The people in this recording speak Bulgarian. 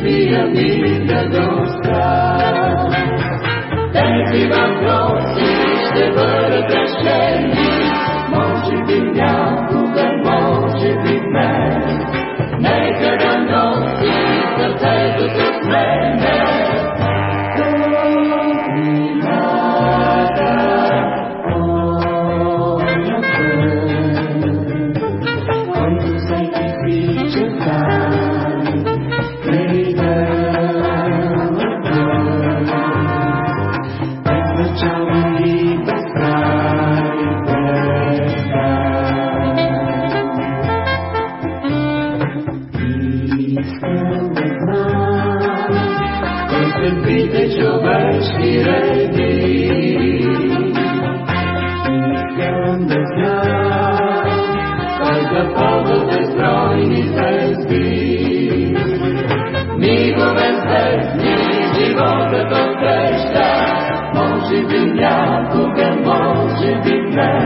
щастливия ми да доска. Тези въпроси ще бъдат решени, може би някога, може би някога, може би днес.